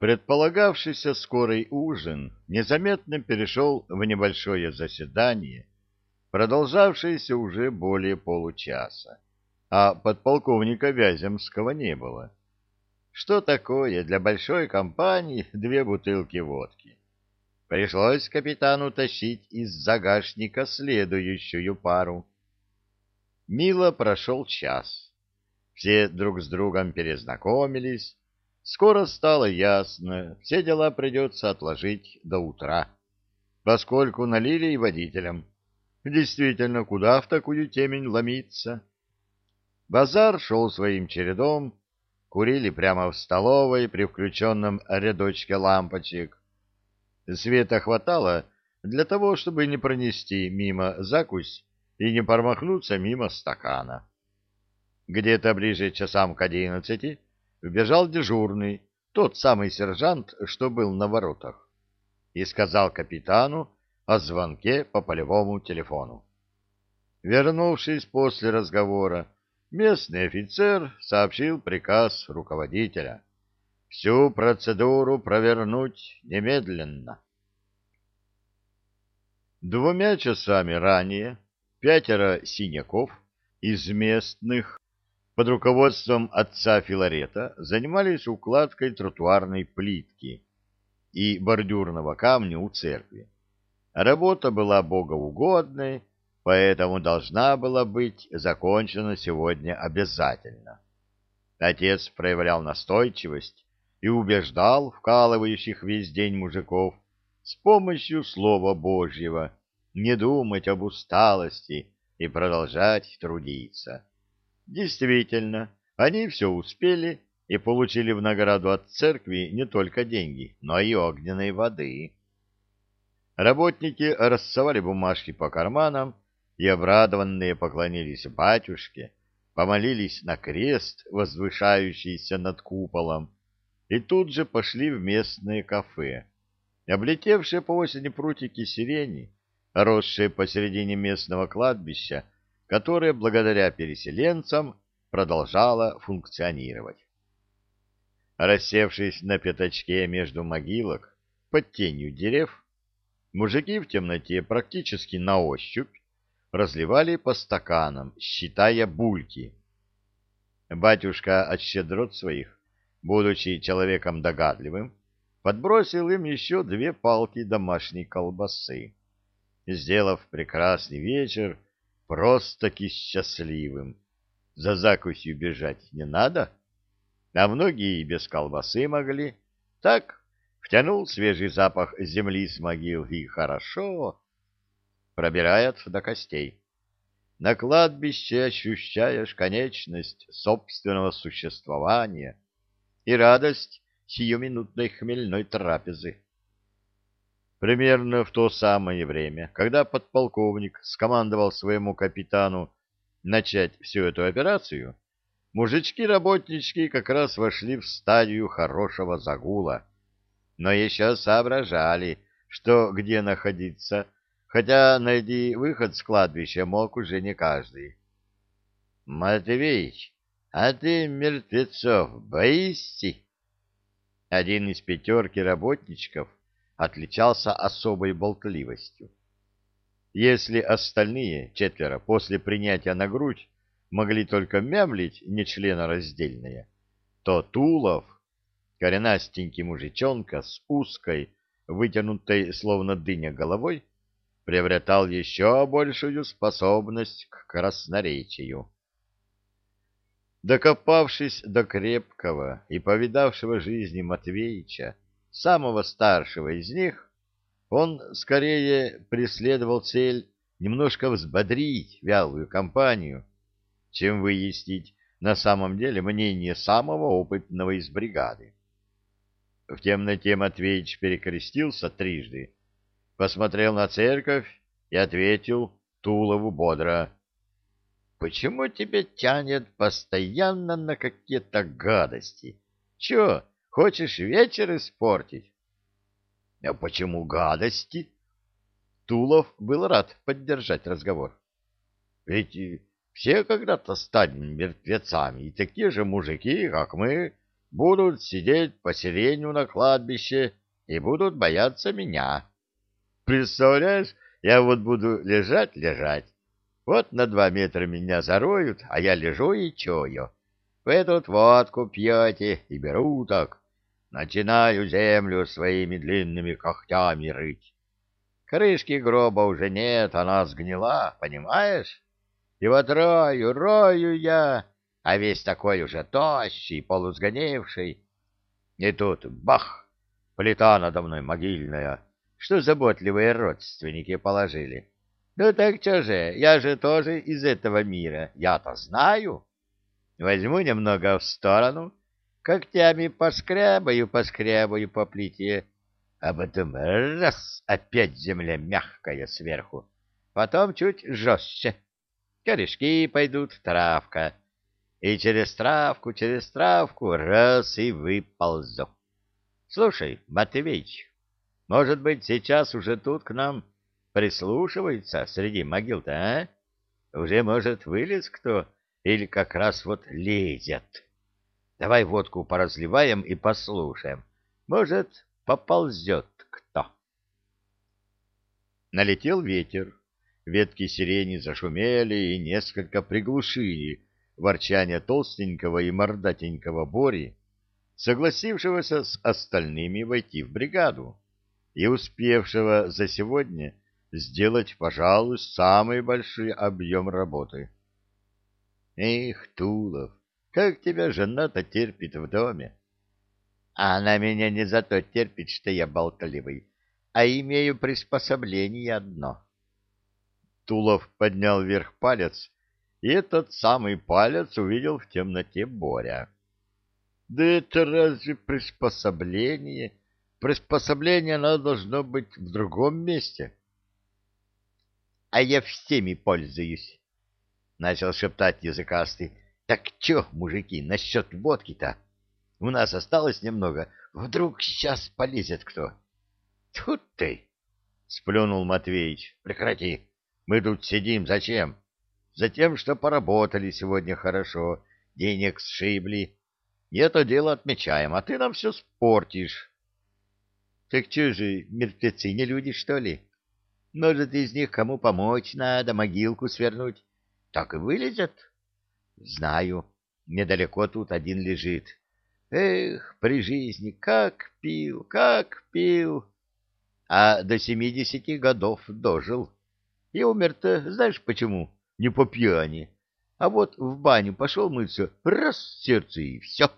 Предполагавшийся скорый ужин незаметно перешел в небольшое заседание, продолжавшееся уже более получаса, а подполковника Вяземского не было. Что такое для большой компании две бутылки водки? Пришлось капитану тащить из загашника следующую пару. Мило прошел час. Все друг с другом перезнакомились. Скоро стало ясно, все дела придется отложить до утра, поскольку налили и водителям. Действительно, куда в такую темень ломиться? Базар шел своим чередом, курили прямо в столовой при включенном рядочке лампочек. Света хватало для того, чтобы не пронести мимо закусь и не промахнуться мимо стакана. Где-то ближе часам к одиннадцати вбежал дежурный, тот самый сержант, что был на воротах, и сказал капитану о звонке по полевому телефону. Вернувшись после разговора, местный офицер сообщил приказ руководителя всю процедуру провернуть немедленно. Двумя часами ранее пятеро синяков из местных под руководством отца Филарета занимались укладкой тротуарной плитки и бордюрного камня у церкви. Работа была богоугодной, поэтому должна была быть закончена сегодня обязательно. Отец проявлял настойчивость и убеждал вкалывающих весь день мужиков с помощью Слова Божьего не думать об усталости и продолжать трудиться. Действительно, они все успели и получили в награду от церкви не только деньги, но и огненной воды. Работники рассовали бумажки по карманам и, обрадованные, поклонились батюшке, помолились на крест, возвышающийся над куполом, и тут же пошли в местное кафе. Облетевшие по осени прутики сирени, росшие посередине местного кладбища, которое благодаря переселенцам продолжало функционировать. Рассевшись на пятачке между могилок под тенью дерев, мужики в темноте практически на ощупь разливали по стаканам, считая бульки. Батюшка от щедрот своих, будучи человеком догадливым, подбросил им еще две палки домашней колбасы. Сделав прекрасный вечер, просто-таки счастливым. За закусью бежать не надо, а многие и без колбасы могли. Так, втянул свежий запах земли с могил, и хорошо пробирает до костей. На кладбище ощущаешь конечность собственного существования и радость сиюминутной хмельной трапезы. Примерно в то самое время, когда подполковник скомандовал своему капитану начать всю эту операцию, мужички-работнички как раз вошли в стадию хорошего загула, но еще соображали, что где находиться, хотя найди выход с кладбища мог уже не каждый. — Матвеич, а ты мертвецов боишься? Один из пятерки работничков — отличался особой болтливостью. Если остальные четверо после принятия на грудь могли только мямлить нечленораздельное, то Тулов, коренастенький мужичонка с узкой, вытянутой словно дыня головой, приобретал еще большую способность к красноречию. Докопавшись до крепкого и повидавшего жизни Матвеича, самого старшего из них, он скорее преследовал цель немножко взбодрить вялую компанию, чем выяснить на самом деле мнение самого опытного из бригады. В темноте Матвеич перекрестился трижды, посмотрел на церковь и ответил Тулову бодро. — Почему тебя тянет постоянно на какие-то гадости? Чё, Хочешь вечер испортить? — А почему гадости? Тулов был рад поддержать разговор. — Ведь все когда-то станем мертвецами, и такие же мужики, как мы, будут сидеть по сиренью на кладбище и будут бояться меня. Представляешь, я вот буду лежать-лежать. Вот на два метра меня зароют, а я лежу и чую. Вы тут водку пьете и беру так. Начинаю землю своими длинными когтями рыть. Крышки гроба уже нет, она сгнила, понимаешь? И вот рою, рою я, а весь такой уже тощий, полусгоневший. И тут бах, плита надо мной могильная, что заботливые родственники положили. Ну так что же, я же тоже из этого мира, я-то знаю. Возьму немного в сторону, когтями поскрябаю, поскрябаю по плите, а потом раз, опять земля мягкая сверху, потом чуть жестче. Корешки пойдут, травка, и через травку, через травку раз и выползу. Слушай, Матвеич, может быть, сейчас уже тут к нам прислушивается среди могил-то, а? Уже, может, вылез кто или как раз вот лезет. Давай водку поразливаем и послушаем. Может, поползет кто. Налетел ветер. Ветки сирени зашумели и несколько приглушили ворчание толстенького и мордатенького Бори, согласившегося с остальными войти в бригаду и успевшего за сегодня сделать, пожалуй, самый большой объем работы. Эх, Тулов, как тебя жена-то терпит в доме? А она меня не за то терпит, что я болтливый, а имею приспособление одно. Тулов поднял вверх палец, и этот самый палец увидел в темноте Боря. Да это разве приспособление? Приспособление оно должно быть в другом месте. А я всеми пользуюсь, — начал шептать языкастый. Так чё, мужики, насчет водки-то? У нас осталось немного. Вдруг сейчас полезет кто? Тут ты! — сплюнул Матвеич. Прекрати. Мы тут сидим зачем? Затем, что поработали сегодня хорошо, денег сшибли. И это дело отмечаем, а ты нам все спортишь. Так что же, мертвецы не люди, что ли? Может, из них кому помочь надо, могилку свернуть? Так и вылезет. Знаю, недалеко тут один лежит. Эх, при жизни как пил, как пил. А до семидесяти годов дожил. И умер-то, знаешь почему? Не по пьяни. А вот в баню пошел мыться, раз сердце и все.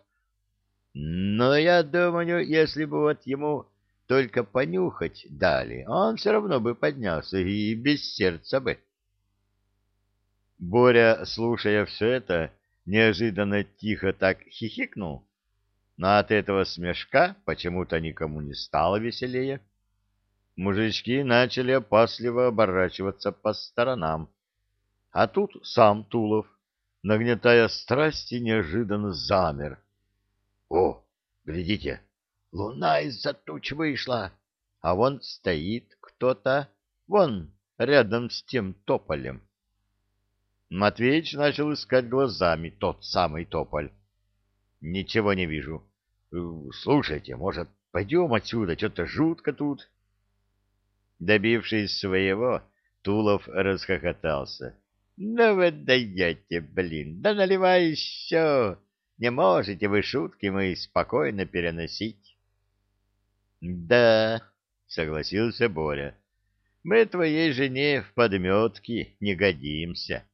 Но я думаю, если бы вот ему только понюхать дали, он все равно бы поднялся и без сердца бы. Боря, слушая все это, неожиданно тихо так хихикнул, но от этого смешка почему-то никому не стало веселее. Мужички начали опасливо оборачиваться по сторонам, а тут сам Тулов, нагнетая страсти, неожиданно замер. — О, глядите, луна из-за туч вышла, а вон стоит кто-то, вон, рядом с тем тополем. Матвеич начал искать глазами тот самый тополь. Ничего не вижу. Э, слушайте, может, пойдем отсюда, что-то жутко тут. Добившись своего, Тулов расхохотался. Ну вы даете, блин, да наливай еще. Не можете вы шутки мои спокойно переносить. Да, согласился Боря, мы твоей жене в подметки не годимся.